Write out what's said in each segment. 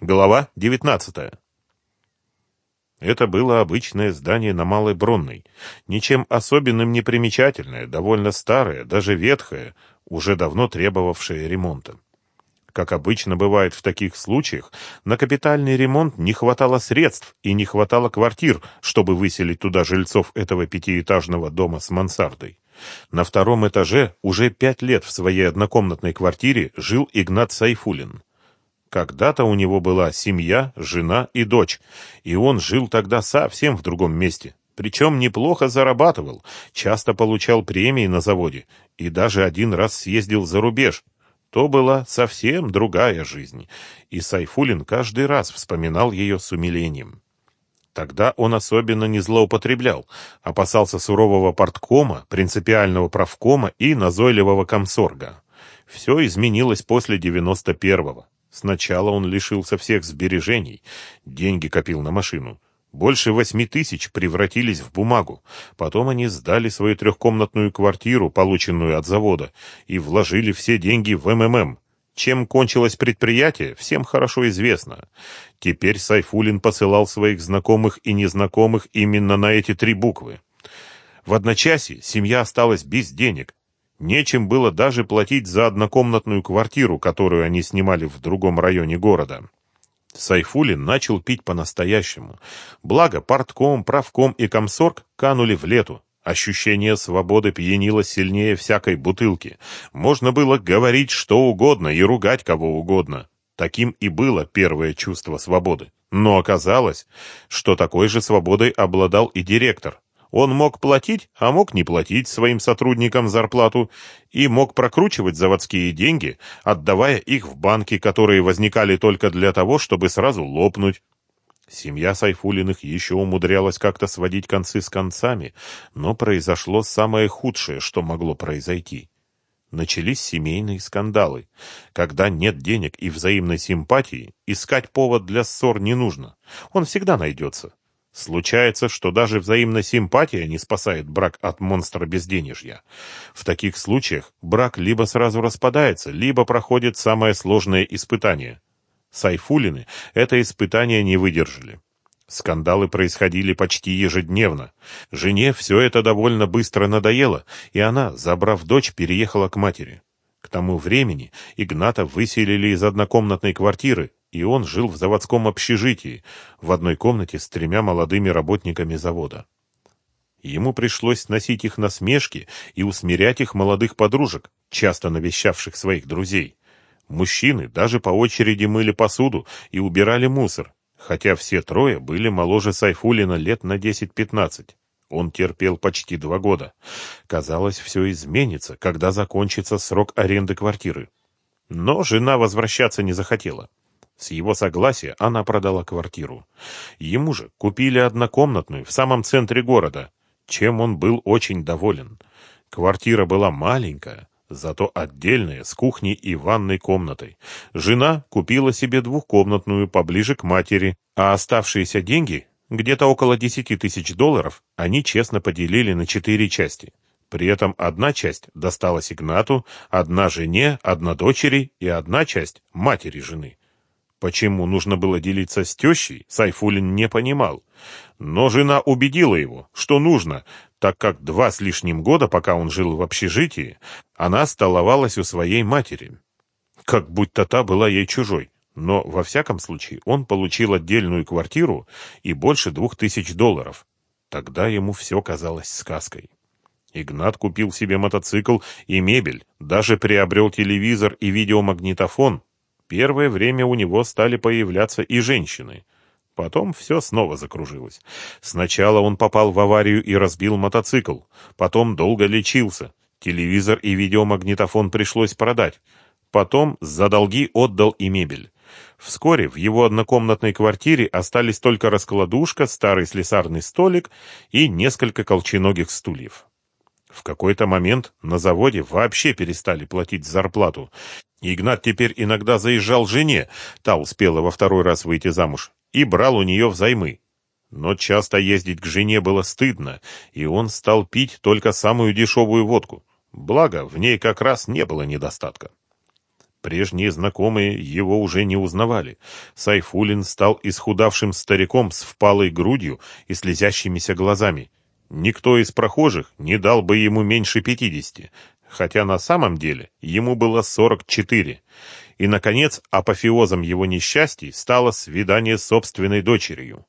Глава 19. Это было обычное здание на Малой Бронной, ничем особенным не примечательное, довольно старое, даже ветхое, уже давно требовавшее ремонта. Как обычно бывает в таких случаях, на капитальный ремонт не хватало средств и не хватало квартир, чтобы выселить туда жильцов этого пятиэтажного дома с мансардой. На втором этаже уже пять лет в своей однокомнатной квартире жил Игнат Сайфулин. Когда-то у него была семья, жена и дочь, и он жил тогда совсем в другом месте. Причем неплохо зарабатывал, часто получал премии на заводе и даже один раз съездил за рубеж. То была совсем другая жизнь, и Сайфулин каждый раз вспоминал ее с умилением. Тогда он особенно не злоупотреблял, опасался сурового порткома, принципиального правкома и назойливого комсорга. Все изменилось после девяносто первого. Сначала он лишился всех сбережений, деньги копил на машину. Больше восьми тысяч превратились в бумагу. Потом они сдали свою трехкомнатную квартиру, полученную от завода, и вложили все деньги в МММ. Чем кончилось предприятие, всем хорошо известно. Теперь Сайфулин посылал своих знакомых и незнакомых именно на эти три буквы. В одночасье семья осталась без денег, Нечем было даже платить за однокомнатную квартиру, которую они снимали в другом районе города. Сайфулин начал пить по-настоящему. Благо, партком, правком и комсорг канули в лету. Ощущение свободы пьянило сильнее всякой бутылки. Можно было говорить что угодно и ругать кого угодно. Таким и было первое чувство свободы. Но оказалось, что такой же свободой обладал и директор. Он мог платить, а мог не платить своим сотрудникам зарплату и мог прокручивать заводские деньги, отдавая их в банки, которые возникали только для того, чтобы сразу лопнуть. Семья Сайфулиных еще умудрялась как-то сводить концы с концами, но произошло самое худшее, что могло произойти. Начались семейные скандалы. Когда нет денег и взаимной симпатии, искать повод для ссор не нужно. Он всегда найдется. Случается, что даже взаимная симпатия не спасает брак от монстра безденежья. В таких случаях брак либо сразу распадается, либо проходит самое сложное испытание. Сайфулины это испытание не выдержали. Скандалы происходили почти ежедневно. Жене все это довольно быстро надоело, и она, забрав дочь, переехала к матери. К тому времени Игната выселили из однокомнатной квартиры, и он жил в заводском общежитии, в одной комнате с тремя молодыми работниками завода. Ему пришлось носить их насмешки и усмирять их молодых подружек, часто навещавших своих друзей. Мужчины даже по очереди мыли посуду и убирали мусор, хотя все трое были моложе Сайфулина лет на 10-15. Он терпел почти два года. Казалось, все изменится, когда закончится срок аренды квартиры. Но жена возвращаться не захотела. С его согласия она продала квартиру. Ему же купили однокомнатную в самом центре города, чем он был очень доволен. Квартира была маленькая, зато отдельная, с кухней и ванной комнатой. Жена купила себе двухкомнатную поближе к матери, а оставшиеся деньги, где-то около десяти тысяч долларов, они честно поделили на четыре части. При этом одна часть досталась Игнату, одна жене, одна дочери и одна часть матери жены. Почему нужно было делиться с тещей, Сайфулин не понимал. Но жена убедила его, что нужно, так как два с лишним года, пока он жил в общежитии, она столовалась у своей матери. Как будто та была ей чужой. Но, во всяком случае, он получил отдельную квартиру и больше двух тысяч долларов. Тогда ему все казалось сказкой. Игнат купил себе мотоцикл и мебель, даже приобрел телевизор и видеомагнитофон, Первое время у него стали появляться и женщины. Потом все снова закружилось. Сначала он попал в аварию и разбил мотоцикл. Потом долго лечился. Телевизор и видеомагнитофон пришлось продать. Потом за долги отдал и мебель. Вскоре в его однокомнатной квартире остались только раскладушка, старый слесарный столик и несколько колченогих стульев. В какой-то момент на заводе вообще перестали платить зарплату, Игнат теперь иногда заезжал жене, та успела во второй раз выйти замуж, и брал у нее взаймы. Но часто ездить к жене было стыдно, и он стал пить только самую дешевую водку. Благо, в ней как раз не было недостатка. Прежние знакомые его уже не узнавали. Сайфулин стал исхудавшим стариком с впалой грудью и слезящимися глазами. Никто из прохожих не дал бы ему меньше пятидесяти, хотя на самом деле ему было сорок четыре. И, наконец, апофеозом его несчастий стало свидание с собственной дочерью.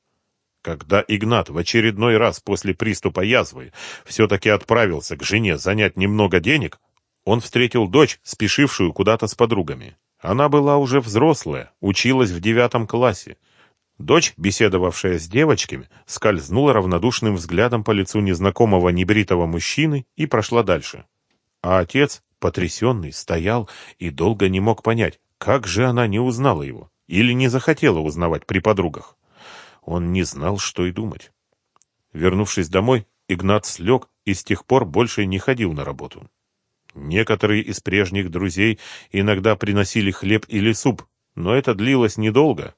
Когда Игнат в очередной раз после приступа язвы все-таки отправился к жене занять немного денег, он встретил дочь, спешившую куда-то с подругами. Она была уже взрослая, училась в девятом классе. Дочь, беседовавшая с девочками, скользнула равнодушным взглядом по лицу незнакомого небритого мужчины и прошла дальше. А отец, потрясенный, стоял и долго не мог понять, как же она не узнала его или не захотела узнавать при подругах. Он не знал, что и думать. Вернувшись домой, Игнат слег и с тех пор больше не ходил на работу. Некоторые из прежних друзей иногда приносили хлеб или суп, но это длилось недолго,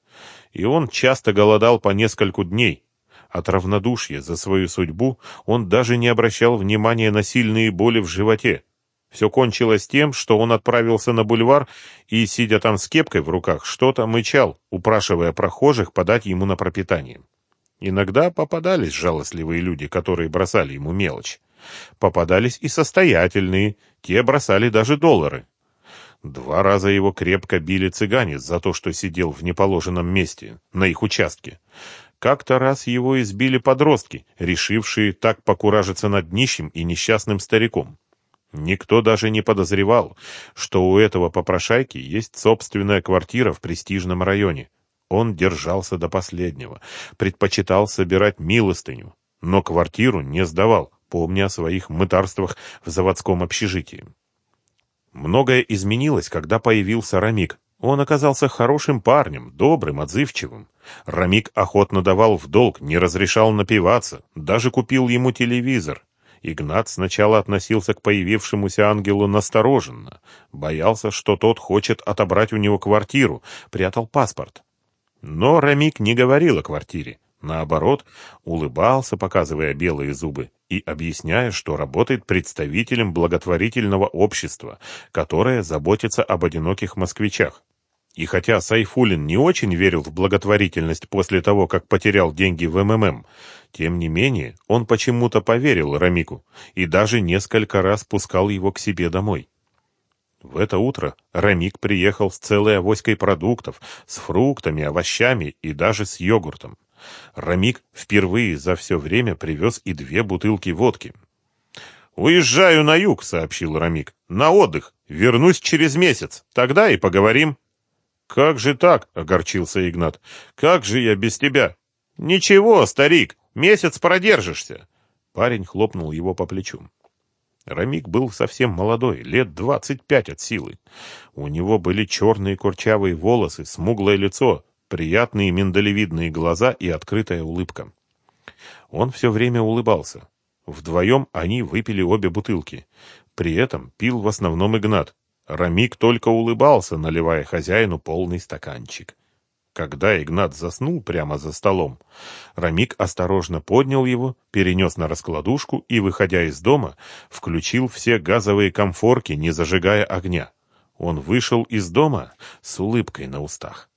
и он часто голодал по нескольку дней. От равнодушия за свою судьбу он даже не обращал внимания на сильные боли в животе. Все кончилось тем, что он отправился на бульвар и, сидя там с кепкой в руках, что-то мычал, упрашивая прохожих подать ему на пропитание. Иногда попадались жалостливые люди, которые бросали ему мелочь. Попадались и состоятельные, те бросали даже доллары. Два раза его крепко били цыгане за то, что сидел в неположенном месте, на их участке. Как-то раз его избили подростки, решившие так покуражиться над нищим и несчастным стариком. Никто даже не подозревал, что у этого попрошайки есть собственная квартира в престижном районе. Он держался до последнего, предпочитал собирать милостыню, но квартиру не сдавал, помня о своих мытарствах в заводском общежитии. Многое изменилось, когда появился Рамик. Он оказался хорошим парнем, добрым, отзывчивым. Рамик охотно давал в долг, не разрешал напиваться, даже купил ему телевизор. Игнат сначала относился к появившемуся ангелу настороженно, боялся, что тот хочет отобрать у него квартиру, прятал паспорт. Но Рамик не говорил о квартире. Наоборот, улыбался, показывая белые зубы, и объясняя, что работает представителем благотворительного общества, которое заботится об одиноких москвичах. И хотя Сайфулин не очень верил в благотворительность после того, как потерял деньги в МММ, тем не менее он почему-то поверил Рамику и даже несколько раз пускал его к себе домой. В это утро Рамик приехал с целой авоськой продуктов, с фруктами, овощами и даже с йогуртом. Рамик впервые за все время привез и две бутылки водки. «Уезжаю на юг», — сообщил Рамик. «На отдых. Вернусь через месяц. Тогда и поговорим». «Как же так?» — огорчился Игнат. «Как же я без тебя?» «Ничего, старик, месяц продержишься». Парень хлопнул его по плечу. Рамик был совсем молодой, лет двадцать пять от силы. У него были черные курчавые волосы, смуглое лицо, приятные миндалевидные глаза и открытая улыбка. Он все время улыбался. Вдвоем они выпили обе бутылки. При этом пил в основном Игнат. Рамик только улыбался, наливая хозяину полный стаканчик. Когда Игнат заснул прямо за столом, Рамик осторожно поднял его, перенес на раскладушку и, выходя из дома, включил все газовые комфорки, не зажигая огня. Он вышел из дома с улыбкой на устах.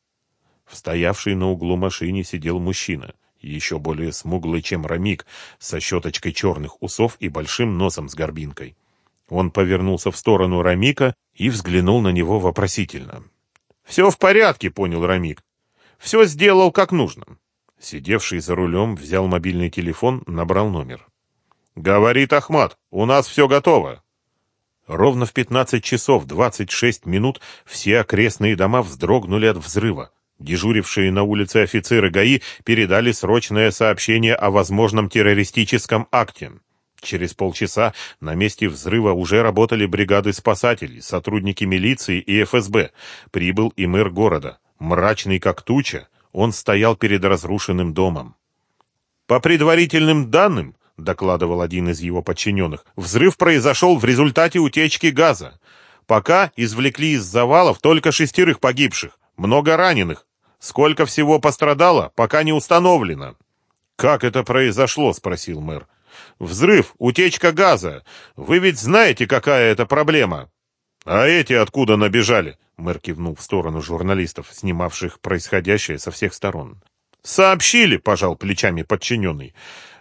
В стоявшей на углу машине сидел мужчина, еще более смуглый, чем Рамик, со щеточкой черных усов и большим носом с горбинкой. Он повернулся в сторону Рамика и взглянул на него вопросительно. «Все в порядке», — понял Рамик. «Все сделал как нужно». Сидевший за рулем взял мобильный телефон, набрал номер. «Говорит Ахмат, у нас все готово». Ровно в 15 часов 26 минут все окрестные дома вздрогнули от взрыва. Дежурившие на улице офицеры ГАИ передали срочное сообщение о возможном террористическом акте. Через полчаса на месте взрыва уже работали бригады спасателей, сотрудники милиции и ФСБ. Прибыл и мэр города. Мрачный как туча, он стоял перед разрушенным домом. По предварительным данным, докладывал один из его подчиненных, взрыв произошел в результате утечки газа. Пока извлекли из завалов только шестерых погибших. Много раненых. Сколько всего пострадало, пока не установлено. Как это произошло, спросил мэр. Взрыв, утечка газа. Вы ведь знаете, какая это проблема. А эти откуда набежали? Мэр кивнул в сторону журналистов, снимавших происходящее со всех сторон. «Сообщили», — пожал плечами подчиненный.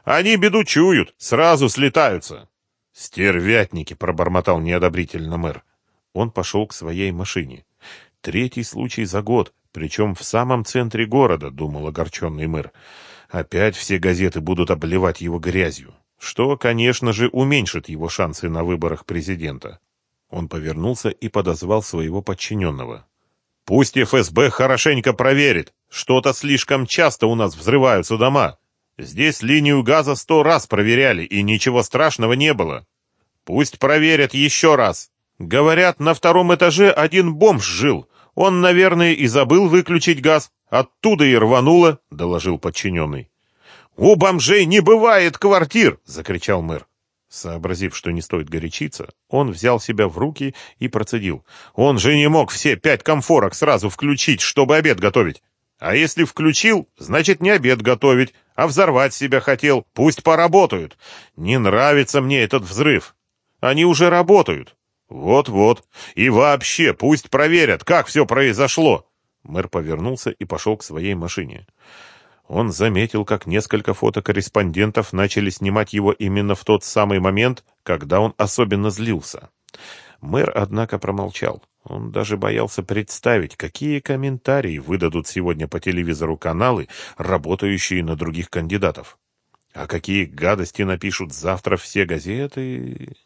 «Они беду чуют, сразу слетаются». «Стервятники», — пробормотал неодобрительно мэр. Он пошел к своей машине. Третий случай за год, причем в самом центре города, думал огорченный мэр. Опять все газеты будут обливать его грязью, что, конечно же, уменьшит его шансы на выборах президента. Он повернулся и подозвал своего подчиненного. «Пусть ФСБ хорошенько проверит. Что-то слишком часто у нас взрываются дома. Здесь линию газа сто раз проверяли, и ничего страшного не было. Пусть проверят еще раз. Говорят, на втором этаже один бомж жил. Он, наверное, и забыл выключить газ. Оттуда и рвануло», — доложил подчиненный. «У бомжей не бывает квартир!» — закричал мэр. Сообразив, что не стоит горячиться, он взял себя в руки и процедил. Он же не мог все пять комфорок сразу включить, чтобы обед готовить. А если включил, значит не обед готовить, а взорвать себя хотел. Пусть поработают. Не нравится мне этот взрыв. Они уже работают. Вот-вот. И вообще, пусть проверят, как все произошло. Мэр повернулся и пошел к своей машине. Он заметил, как несколько фотокорреспондентов начали снимать его именно в тот самый момент, когда он особенно злился. Мэр, однако, промолчал. Он даже боялся представить, какие комментарии выдадут сегодня по телевизору каналы, работающие на других кандидатов. А какие гадости напишут завтра все газеты...